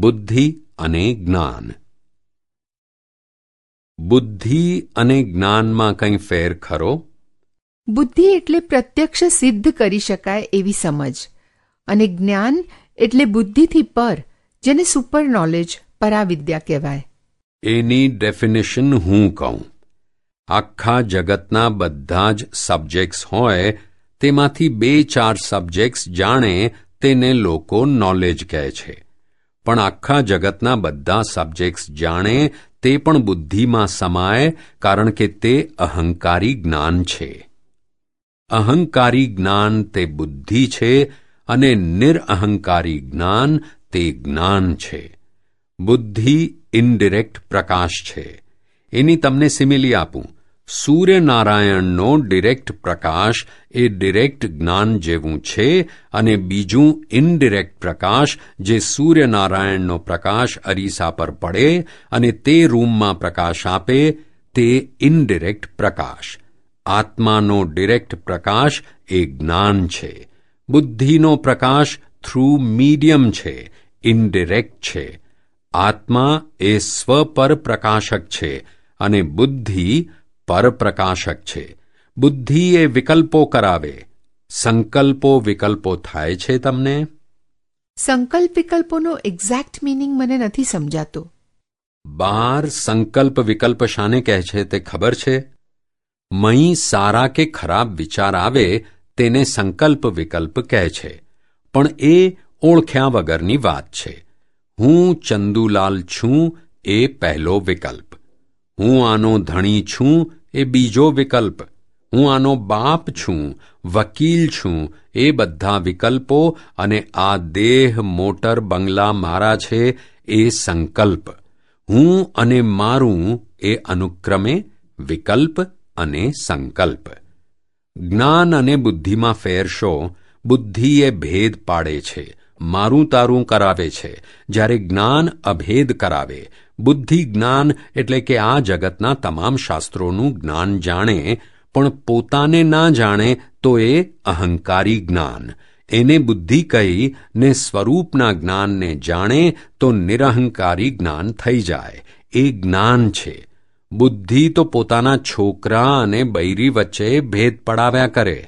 બુદ્ધિ અને જ્ઞાન. બુદ્ધિ અને જ્ઞાનમાં કંઈ ફેર ખરો? બુદ્ધિ એટલે પ્રત્યક્ષ સિદ્ધ કરી શકાય એવી સમજ. અને જ્ઞાન એટલે બુદ્ધિથી પર જેને સુપર નોલેજ પરાવિદ્યા કહેવાય. એની ડેફિનેશન હું કહું. આખા જગતના બધા જ સબ્જેક્ટ્સ હોય તેમાંથી બે ચાર સબ્જેક્ટ્સ જાણે તેને લોકો નોલેજ કહે છે. પણ આખા જગતના બધા સબ્જેક્ટ્સ જાણે તે પણ બુદ્ધિમાં સમાય કારણ કે તે અહંકારી જ્ઞાન છે. અહંકારી જ્ઞાન તે બુદ્ધિ છે અને નિરઅહંકારી જ્ઞાન તે જ્ઞાન છે. બુદ્ધિ ઇનડિરેક્ટ પ્રકાશ છે. એની તમને સિમિલી આપું. સૂર્યનારાયણનો ડિરેક્ટ પ્રકાશ એ ડિરેક્ટ જ્ઞાન જેવું છે અને બીજું ઇનડિરેક્ટ પ્રકાશ જે સૂર્યનારાયણનો પ્રકાશ અરીસા પર પડે અને તે રૂમમાં પ્રકાશ આપે, તે ઇનડિરેક્ટ પ્રકાશ. આત્માનો ડિરેક્ટ પ્રકાશ એ જ્ઞાન છે. બુદ્ધિનો પ્રકાશ થ્રુ મીડિયમ છે, ઇનડિરેક્ટ છે. આત્મા એ સ્વ પર પ્રકાશક છે અને બુદ્ધિ પરપ્રકાશક છે. બુદ્ધિ એ વિકલ્પો કરાવે. સંકલ્પો વિકલ્પો થાય છે તમને? સંકલ્પ વિકલ્પોનો એક્ઝેક્ટ મિનિંગ મને નથી સમજાતો. બાર સંકલ્પ વિકલ્પ શાને કહે છે તે ખબર છે? મહી સારા કે ખરાબ વિચાર આવે તેને સંકલ્પ વિકલ્પ કહે છે. પણ એ ઓળખ્યા વગરની વાત છે. હું ચંદુલાલ છું એ પહેલો વિકલ્પ. હું આનો ધણી છું એ બીજો વિકલ્પ. હું આનો બાપ છું, વકીલ છું, એ બધા વિકલ્પો અને આ દેહ મોટર બંગલા મારા છે એ સંકલ્પ. હું અને મારું એ અનુક્રમે વિકલ્પ અને સંકલ્પ. જ્ઞાન અને બુદ્ધિમાં ફેરશો બુદ્ધિ એ ભેદ પાડે છે. મારું તારું કરાવે છે. જ્યારે જ્ઞાન અભેદ કરાવે. બુદ્ધિ જ્ઞાન એટલે કે આ જગતના તમામ શાસ્ત્રોનું જ્ઞાન જાણે, પણ પોતાને ના જાણે તો એ અહંકારી જ્ઞાન. એને બુદ્ધિ કહી ને સ્વરૂપના જ્ઞાનને જાણે તો નિરહંકારી જ્ઞાન થઈ જાય. એ જ્ઞાન છે. બુદ્ધિ તો પોતાના છોકરા અને બૈરી વચ્ચે ભેદ પડાવ્યા કરે.